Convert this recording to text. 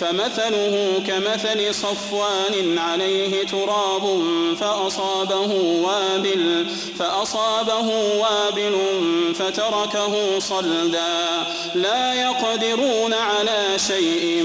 فمثله كمثل صفوان عليه تراب فأصابه وابل فأصابه وابل فتركه صلدا. لا يقدرون على شيء